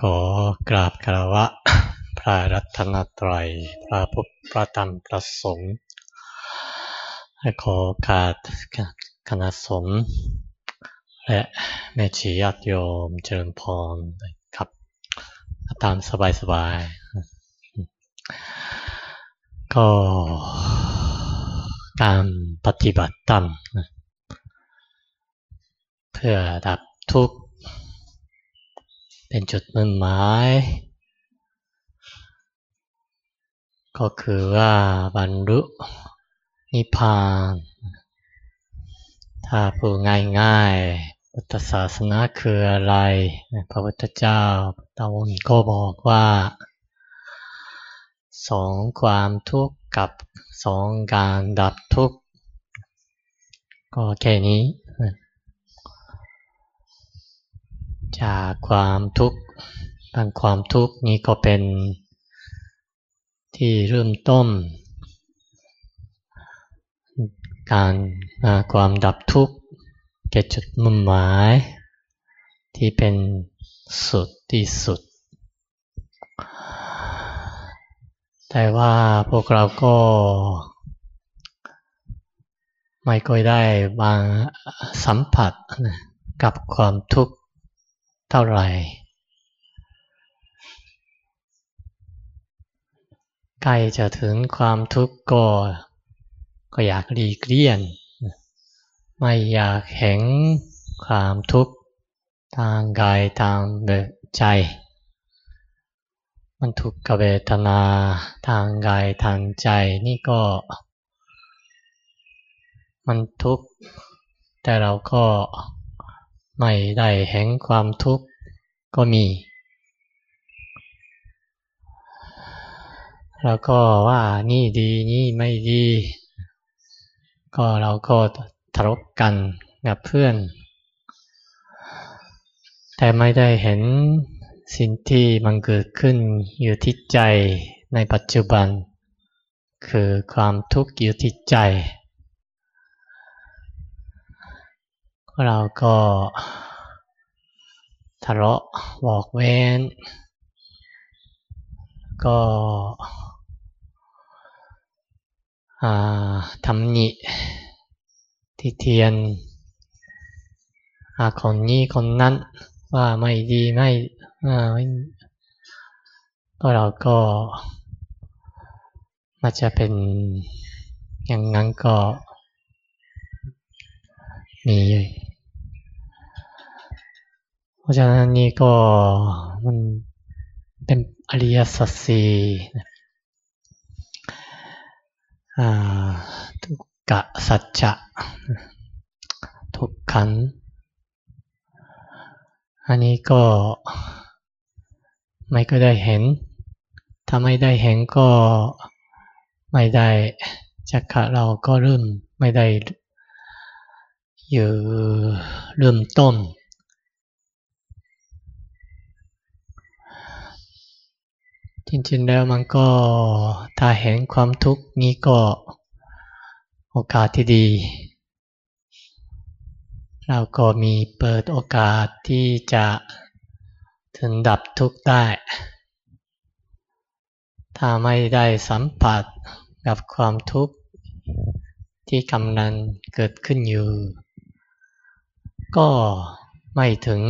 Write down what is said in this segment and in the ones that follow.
ขอกราบคารวะ พระรัตนตรัย พระพุทธพระธรรมพระสงฆ์ขอกาดคณะสงฆ์และแม่ชีญาติโยมเจริญพรครับตามสบายๆก็การปฏิบัติธรรมเพื่อดับทุกข์ เป็นจุดมุ่งหมาย ก็คือว่าบรรลุนิพพาน ถ้าพูดง่ายๆพุทธศาสนาคืออะไร พระพุทธเจ้าตาวนก็บอกว่า สองความทุกข์กับสองการดับทุกข์ ก็แค่นี้ จากความทุกข์บางความทุกข์นี้ก็เป็นที่เริ่มต้น การความดับทุกข์แก่จุดมุ่งหมาย ที่เป็นสุดที่สุด แต่ว่าพวกเราก็ ไม่ค่อยได้บางสัมผัสกับความทุกข์ เท่าไหร่ใกล้จะถึงความทุกข์ก็ก็อยากรีเกลี่ยนไม่อยากเห็นความทุกข์ทางกายทางใจ มันทุกขเวทนาทางกายทางใจนี่ก็ มันทุกข์แต่เราก็ ไม่ได้เห็นความทุกข์ก็มี แล้วก็ว่านี่ดีนี่ไม่ดี ก็เราก็ทะเลาะกันกับเพื่อน แต่ไม่ได้เห็นสิ่งที่มันเกิดขึ้นอยู่ที่ใจในปัจจุบัน คือความทุกข์อยู่ที่ใจ เราก็ทะเลาะบอกเว้น ก็ทำหนิที่เทียนคนนี้คนนั้นว่าไม่ดีไม่ก็เราก็มาจะเป็นอย่างนั้นก็มี ราะฉะนั้นนี่ก็มันเป็นอริยสัจสี่ทุกกะสัจจะทุกขัน อันนี้ก็ไม่ก็ได้เห็น ถ้าไม่ได้เห็นก็ไม่ได้จักระเราก็เริ่มไม่ได้อยู่เริ่มต้น จริงๆแล้วมันก็ถ้าเห็นความทุกข์นี้ก็โอกาสที่ดี เราก็มีเปิดโอกาสที่จะถึงดับทุกข์ได้ ถ้าไม่ได้สัมผัสกับความทุกข์ที่กำลังเกิดขึ้นอยู่ ก็ไม่ถึง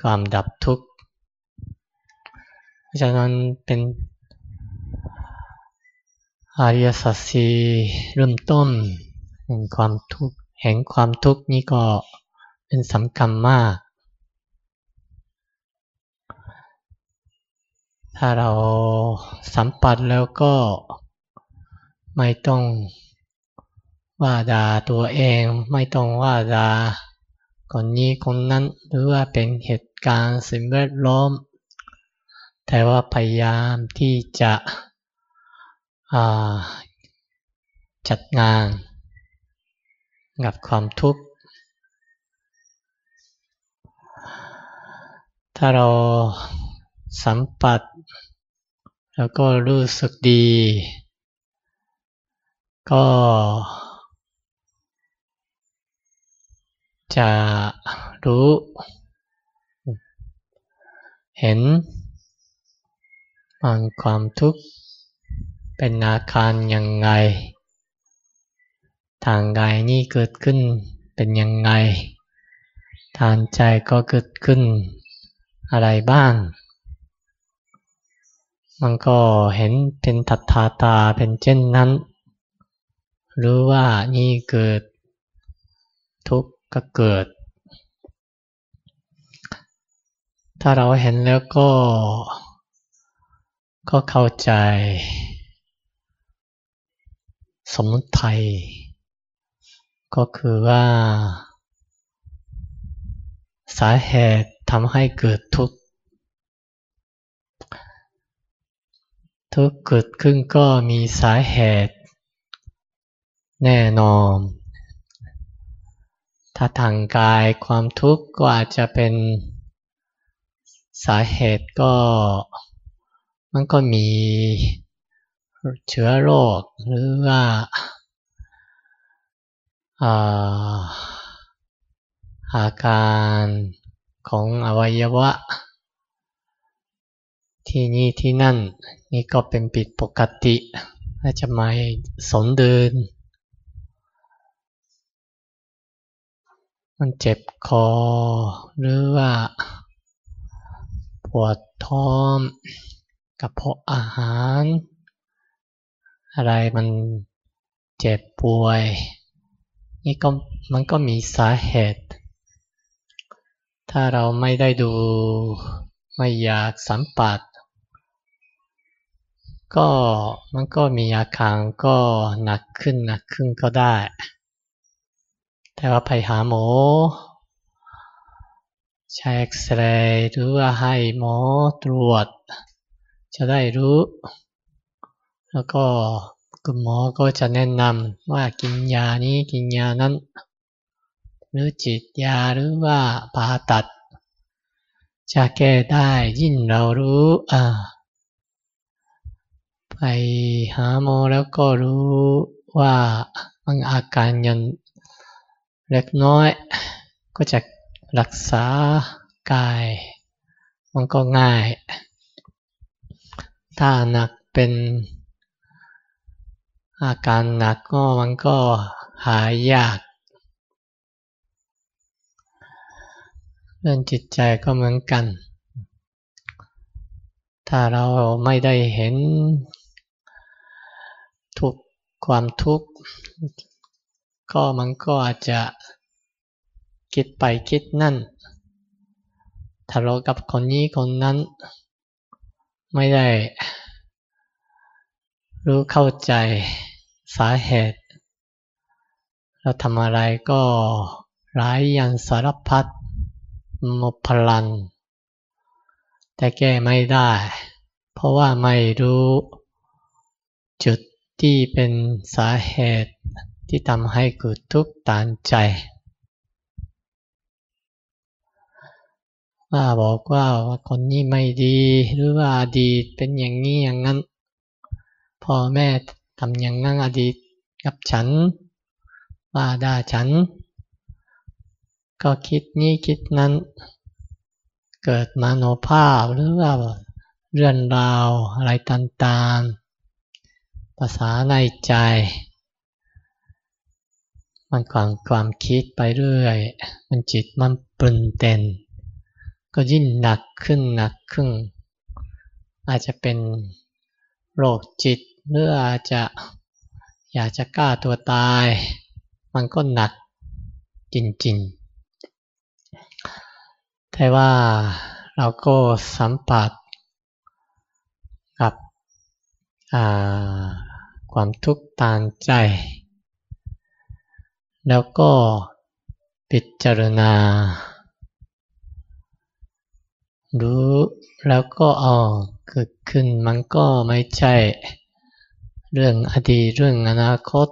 ความดับทุกข์ ราะฉะนั้นเป็นอริยสัจสีเริ่มต้นแห่งความทุกข์แห่งความทุกข์นี้ก็เป็นสำคัญมาก ถ้าเราสัมผัสแล้วก็ไม่ต้องว่าด่าตัวเองไม่ต้องว่าด่าคนนี้คนนั้นหรือว่าเป็นเหตุการณ์สิ่งแวดล้อม แต่ว่าพยายามที่จะจัดงานกับความทุกข์ ถ้าเราสัมผัสแล้วก็รู้สึกดี ก็จะรู้เเห็น มันความทุกข์เป็นอาการยังไง ทางกายนี่เกิดขึ้นเป็นยังไง ทางใจก็เกิดขึ้นอะไรบ้าง มันก็เห็นเป็นทัตตาตาเป็นเช่นนั้น รู้ว่านี่เกิด ทุกข์ก็เกิด ถ้าเราเห็นแล้วก็ ก็เข้าใจ สมุทัยก็คือว่า สาเหตุทำให้เกิดทุกข์ ทุกข์เกิดขึ้นก็มีสาเหตุ แน่นอน ถ้าทางกายความทุกข์ก็อาจจะเป็นสาเหตุก็ มันก็มีเชื้อโรคหรือว่าอาการของอวัยวะ ที่นี่ที่นั่น นี่ก็เป็นปิดปกติอาจจะไม่สนเดิน มันเจ็บคอ หรือว่า ปวดท้อง ระเพาะอาหาร อะไรมันเจ็บป่วย นี่ก็มันก็มีสาเหตุ ถ้าเราไม่ได้ดูไม่อยากสัมผัสก็มันก็มีอาการก็หนักขึ้นหนักขึ้นก็ได้ แต่ว่าไปหาหมอใช้เอ็กซเรย์หรือว่าให้หมอตรวจ จะได้รู้ แล้วก็คุณหมอก็จะแนะนำว่ากินยานี้กินยานั้น หรือจิตยาหรือว่าผ่าตัด จะแก้ได้ยิ่งเรารู้อ่าไปหาหมอแล้วก็รู้ว่ามันอาการยังเล็กน้อย ก็จะรักษากาย มันก็ง่าย ถ้าหนักเป็นอาการหนักก็มันก็หายยาก เรื่องจิตใจก็เหมือนกัน ถ้าเราไม่ได้เห็นทุกความทุกข์ ก็มันก็อาจจะคิดไปคิดนั่นทะเลาะกับคนนี้คนนั้น ไม่ได้ รู้เข้าใจสาเหตุ เราทำอะไรก็ร้ายยันสารพัดมพลันแต่แก้ไม่ได้ เพราะว่าไม่รู้จุดที่เป็นสาเหตุที่ทำให้เกิดทุกข์ตานใจ ว่าบอกว่าคนนี้ไม่ดี หรือว่าอดีตเป็นอย่างนี้อย่างนั้นพ่อแม่ทำอย่างนั้นอดีตกับฉัน ว่าด่าฉัน ก็คิดนี้คิดนั้น เกิดมาโนภาพหรือว่าเรื่องราวอะไรต่างๆภาษาในใจ มันความความคิดไปเรื่อย มันจิตมันปรุนเต็น ก็ยิ่งหนักขึ้นหนักขึ้น อาจจะเป็นโรคจิตหรืออาจจะอยากจะกล้าตัวตาย มันก็หนักจริงๆ แต่ว่าเราก็สัมผัสกับความทุกข์ตานใจ แล้วก็พิจารณา รู้แล้วก็ออเกิดขึ้นมันก็ไม่ใช่ เรื่องอดีตเรื่องอนาคต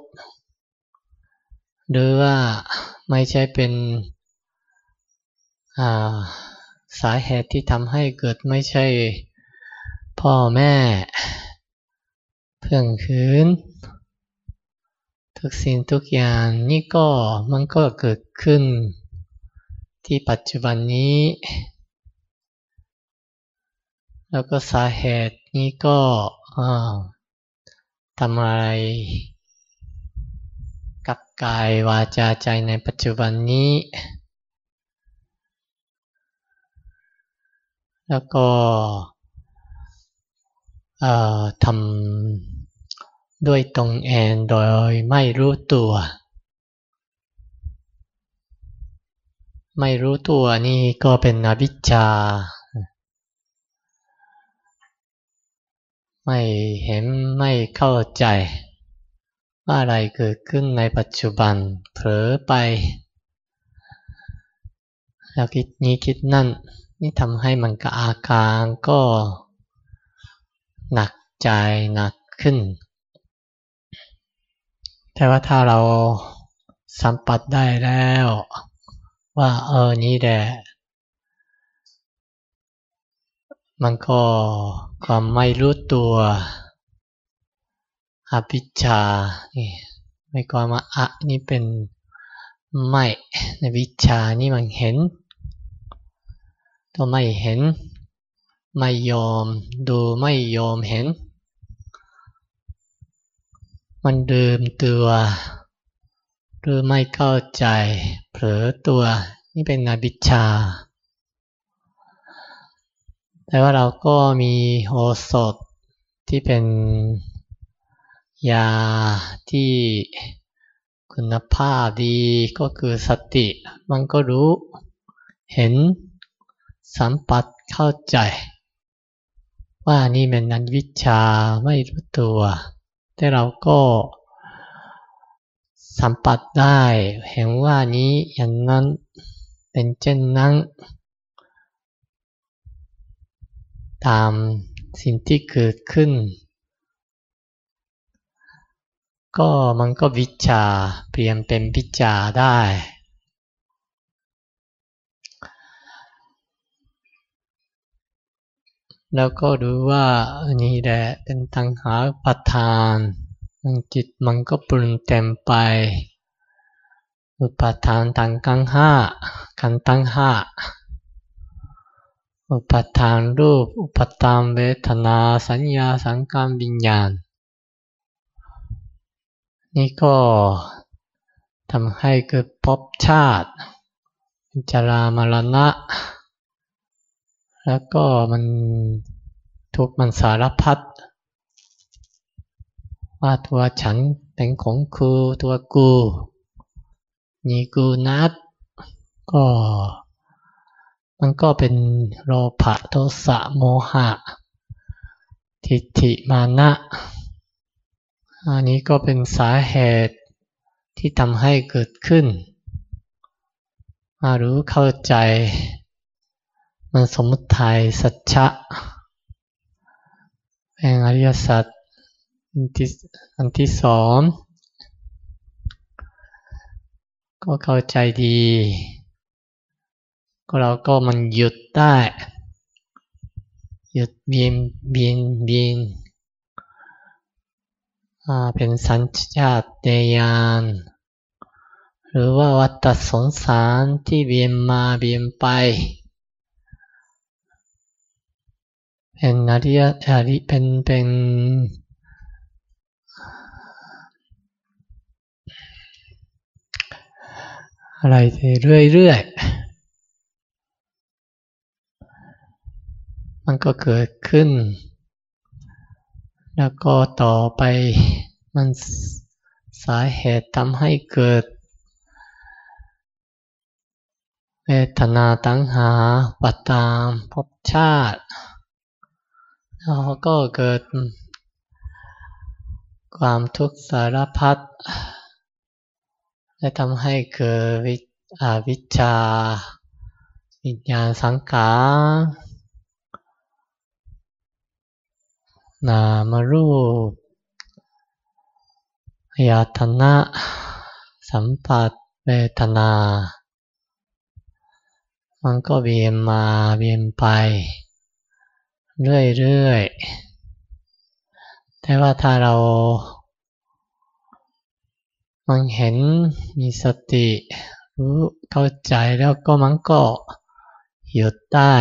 หรือว่าไม่ใช่เป็นสาเหตุที่ทำให้เกิดไม่ใช่พ่อแม่ เพื่อนคืนทุกสิ่งทุกอย่างนี่ก็มันก็เกิดขึ้น ที่ปัจจุบันนี้ แล้วก็สาเหตุนี้ก็ทำอะไรกับกายวาจาใจในปัจจุบันนี้ แล้วก็ทำด้วยตรงเองโดยไม่รู้ตัว ไม่รู้ตัวนี่ก็เป็นอวิชชา ไม่เห็นไม่เข้าใจ ว่าอะไรเกิดขึ้นในปัจจุบันเผลอไป แล้วคิดนี้คิดนั่น นี่ทำให้มันกระอาการก็หนักใจหนักขึ้น แต่ว่าถ้าเราสัมผัสได้แล้ว ว่าเออนี้แหละ มันก็ความไม่รู้ตัวอภิชานี่ไม่ความว่าอะนี่เป็นไม่ในวิชานี่มันเห็นตัวไม่เห็น ไม่ยอมดูไม่ยอมเห็น มันดืมตัวหรือไม่เข้าใจ เผลอตัวนี่เป็นอภิชา แต่ว่าเราก็มีโอสถที่เป็นยาที่คุณภาพดีก็คือสติ มันก็รู้เห็นสัมผัสเข้าใจ ว่านี่เป็นนันวิชาไม่รู้ตัว แต่เราก็สัมผัสได้ เห็นว่านี้อย่างนั้นเป็นเช่นนั้น ตามสิ่งที่เกิดขึ้น ก็มันก็วิชาเปลี่ยนเป็นวิจาได้ แล้วก็ดูว่านี่แหละเป็นตังหาปัทานจิตมันก็ปรุงเต็มไป อุปทานทางกังห้ากันตั้งห้า อุปทานรูป อุปทานเวทนา สัญญาสังการวิญญาณ นี่ก็ทำให้เกิดภพชาติจารามรณะ แล้วก็มันทุกมันสารพัดว่าตัวฉันเป็นของคูตัวกู นี่กูนัดก็ มันก็เป็นโลภะโทสะโมหะ ทิฏฐิมานะ อันนี้ก็เป็นสาเหตุที่ทำให้เกิดขึ้น มารู้เข้าใจมันสมมติไทยสัจจะเป็นอริยสัจอันที่สองก็เข้าใจดี ก็เราก็มันหยุดได้ หยุดเบียนเบียนเบียนเป็นสัญชาตญาณหรือว่าวัฏสงสารที่เบียนมาเบียนไป เป็นอริยอริเป็นเป็นอะไรเรื่อยๆ มันก็เกิดขึ้น แล้วก็ต่อไปมันสาเหตุทำให้เกิด เวทนาตั้งหาปัตตามภพชาติ แล้วก็เกิด ความทุกข์สารพัดและทำให้เกิดวิอวิชชาวิญญาณสังขาร นามรูปยาตนะสัมผัสเวทนา มันก็เวียนมาเวียนไป เรื่อยๆ แต่ว่าถ้าเรา มันเห็นมีสติรู้เข้าใจแล้วก็มันก็หยุดได้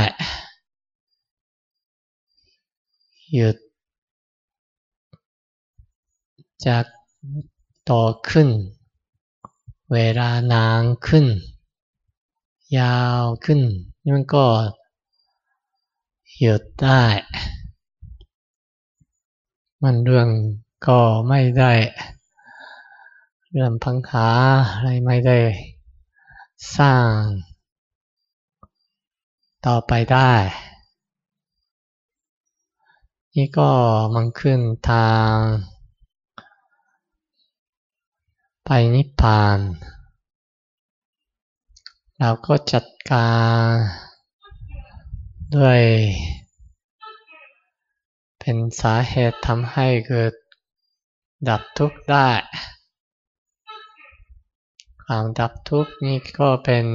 หยุด จากต่อขึ้น เวลานานขึ้น ยาวขึ้นนี่มันก็หยุดได้ มันเรื่องก็ไม่ได้เรื่องพังหาอะไรไม่ได้สร้าง ต่อไปได้ นี่ก็มันขึ้นทาง ไปนิพพาน เราก็จัดการด้วย เป็นสาเหตุทำให้เกิดดับทุกข์ได้ ความดับทุกข์นี่ก็เป็น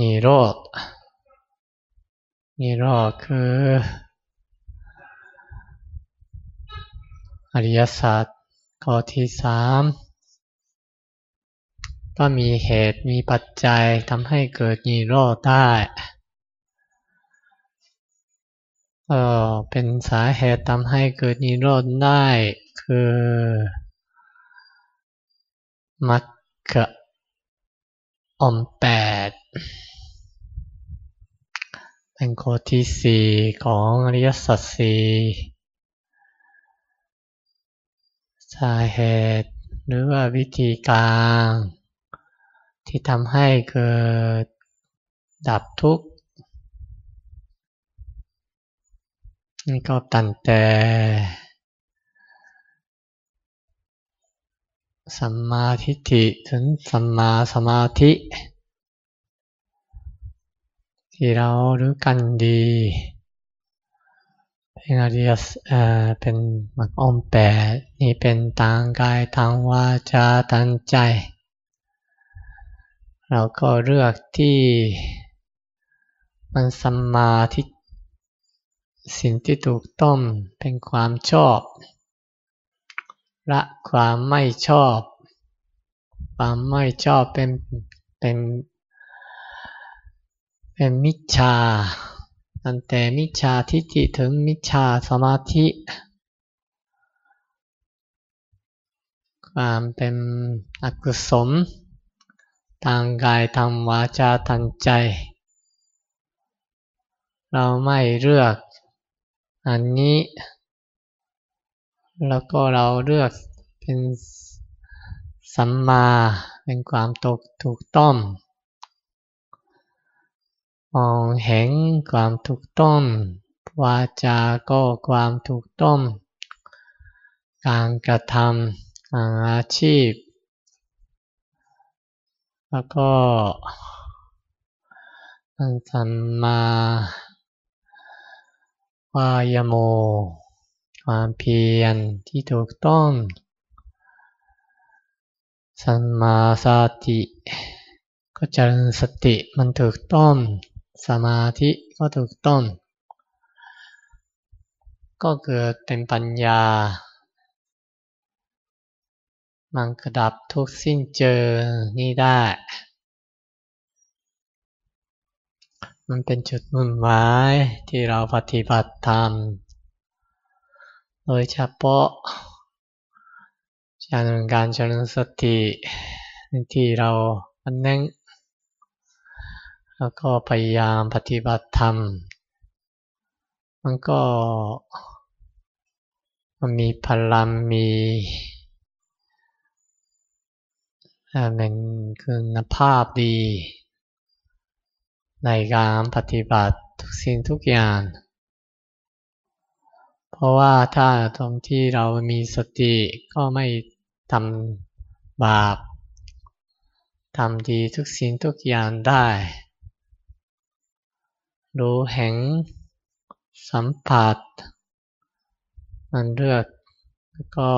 นิโรธนิโรธคือ อริยสัจข้อที่สามก็มีเหตุมีปัจจัยทำให้เกิดนิโรธได้ก็เป็นสาเหตุทำให้เกิดนิโรธได้คือมัคคะอมแปดเป็นข้อที่สี่ของอริยสัจสี่ สาเหตุ หรือว่าวิธีการ ที่ทำให้เกิดดับทุกข์นี่ก็ตันแต่สัมมาทิฏฐิถึงสัมมาสมาธิ ที่เรารู้กันดี เป็นอริยเอ่อเป็นมรรคอมแปดนี่เป็นทางกายทางวาจาทางใจ เราก็เลือกที่มันสัมมาทิสิ่งที่ถูกต้องเป็นความชอบ ละความไม่ชอบ ความไม่ชอบเป็นเป็นเป็นมิจฉา ตั้งแต่มิจฉาทิฏฐิถึงมิจฉาสมาธิ ความเป็นอกุศลทางกายทางวาจาทางใจ เราไม่เลือกอันนี้ แล้วก็เราเลือกเป็นสัมมาเป็นความตกถูกต้อง มองเห็นความถูกต้อง วาจาก็ความถูกต้อง การกระทำการอาชีพ แล้วก็สัมมาวายโม ความเพียรที่ถูกต้อง สัมมาสติ ก็เจริญสติมันถูกต้อง สมาธิก็ถูกต้อง ก็เกิดเป็นปัญญา มันกระดับทุกสิ้นเจอนี่ได้ มันเป็นจุดมุ่งหมายที่เราปฏิบัติธรรม โดยเฉพาะการเจริญสติที่เราเน้น แล้วก็พยายามปฏิบัติธรรม มันก็มันมีพลังมีเป็นคุณภาพดี ในการปฏิบัติทุกสิ่งทุกอย่าง เพราะว่าถ้าตรงที่เรามีสติก็ไม่ทำบาปทำดีทุกสิ่งทุกอย่างได้ รู้เห็นสัมผัสมันเลือกแล้วก็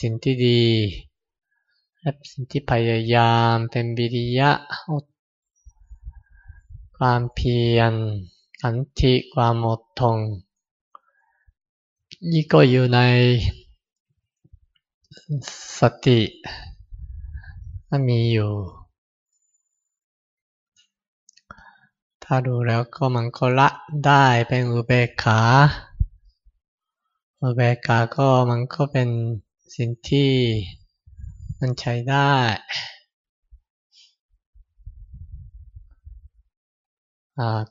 สิ่งที่ดีและสิ่งที่พยายามเป็นบิริยะ ความเพียรขันติความอดทนนี่ก็อยู่ในสติมันมีอยู่ ถ้าดูแล้วก็มันก็ละได้เป็นอุเบกขา อุเบกขาก็มันก็เป็นสิ่งที่มันใช้ได้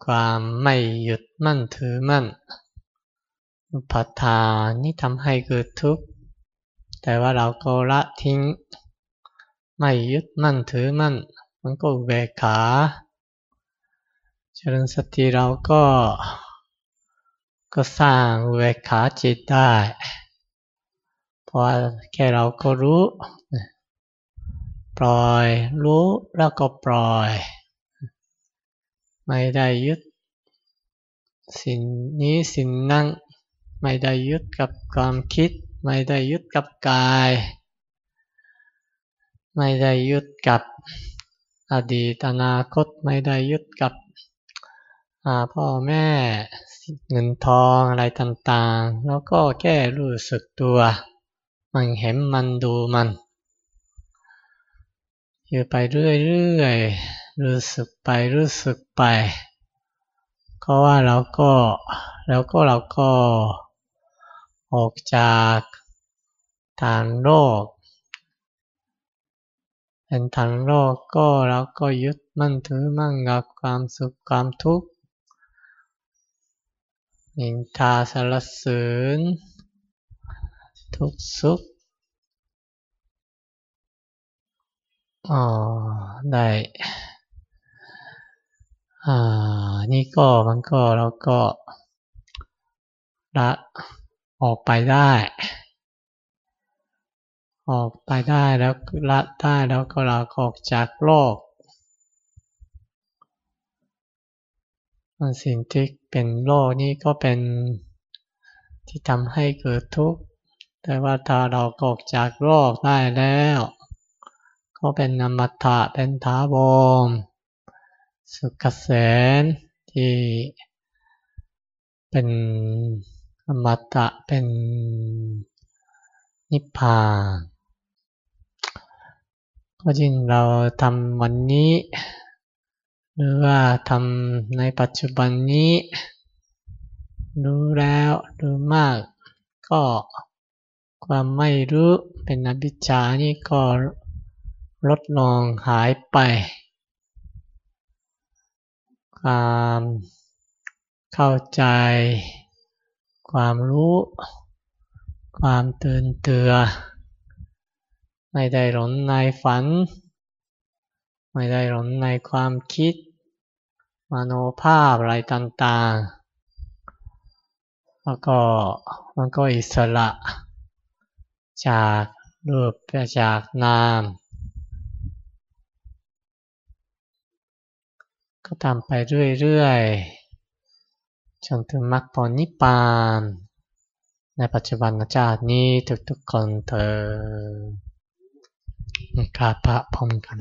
ความไม่หยุดมั่นถือมั่นปัฏฐานนี่ทำให้เกิดทุกข์ แต่ว่าเราก็ละทิ้ง ไม่ยึดมั่นถือมั่น มันก็อุเบกขา เจริญสติเราก็ก็สร้างเบกขาจิตได้ เพราะแค่เราก็รู้ ปล่อยรู้แล้วก็ปล่อย ไม่ได้ยึด สิ่งนี้สิ่งนั้นไม่ได้ยึดกับความคิด ไม่ได้ยึดกับกาย ไม่ได้ยึดกับอดีตอนาคตไม่ได้ยึดกับ พ่อแม่เงินทองอะไรต่างๆ แล้วก็แค่รู้สึกตัว มันเห็นมันดูมันอยู่ไปเรื่อยๆรู้สึกไปรู้สึกไปก็ว่าเราก็แล้วก็เราก็ออกจากฐานโลกเป็นฐานโลกก็เราก็ยึดมั่นถือมั่นกับความสุขความทุกข์ นินทาสารเสริญ ทุกสุขอ๋อได้อ่านี่ก็มันก็เราก็ละออกไปได้ ออกไปได้แล้วละได้แล้วก็เราออกจากโลก สิ่งที่เป็นโลกนี้ก็เป็นที่ทำให้เกิดทุกข์ แต่ว่าถ้าเราออกจากโลกได้แล้ว ก็เป็นนามตะเป็นท้าบมสุขเสนที่เป็นอมตะเป็นนิพพานก็จริงเราทำวันนี้ หรือว่าทำในปัจจุบันนี้ รู้แล้วรู้มาก ก็ความไม่รู้เป็นอภิชานี่ก็ลดลงหายไป ความเข้าใจ ความรู้ ความตื่นเตือ ไม่ได้หลงในฝัน ไม่ได้หลงในความคิด มโนภาพอะไรต่างๆ แล้วก็มันก็อิสระ จากรูปจากนาม ก็ทำไปเรื่อยๆ จนถึงมรรคผลนิพพาน ในปัจจุบันชาตินี้ทุกๆคนเธอกราบพระพร้อมกัน